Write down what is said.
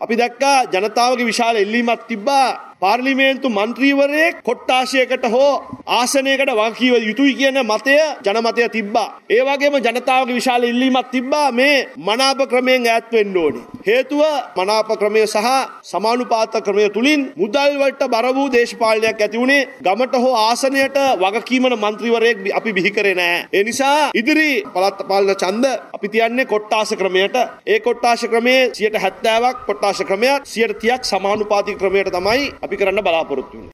අපි දැක්කා ජනතාවගේ විශාල එල්ලීමක් තිබ්බා. පාර්ලිමේන්තු මන්ත්‍රීවරයෙක් කොට්ටාශයකට හෝ ආසනයකට වගකීව යුතුයි කියන මතය ජනමතය තිබ්බා. ඒ වගේම ජනතාවගේ විශාල ඉල්ලීමක් තිබ්බා මේ මනාප ක්‍රමයෙන් ඈත් වෙන්න ඕනේ. හේතුව මනාප ක්‍රමය සහ සමානුපාත ක්‍රමය තුලින් මුදල් වලට බර වූ දේශපාලනයක් ඇති වුණේ ගමට හෝ ආසනයට වගකීමන මන්ත්‍රීවරයෙක් අපි බිහි කරේ නැහැ. ඒ නිසා ඉදිරි පළාත් පාලන ඡන්ද අපි තියන්නේ කොට්ටාස ක්‍රමයට. ඒ කොට්ටාස ක්‍රමයේ 70ක් කොට්ටාස ක්‍රමයක් 30ක් සමානුපාතික ක්‍රමයට තමයි අපි කරන්න බලාපොරොත්තු වෙන්නේ.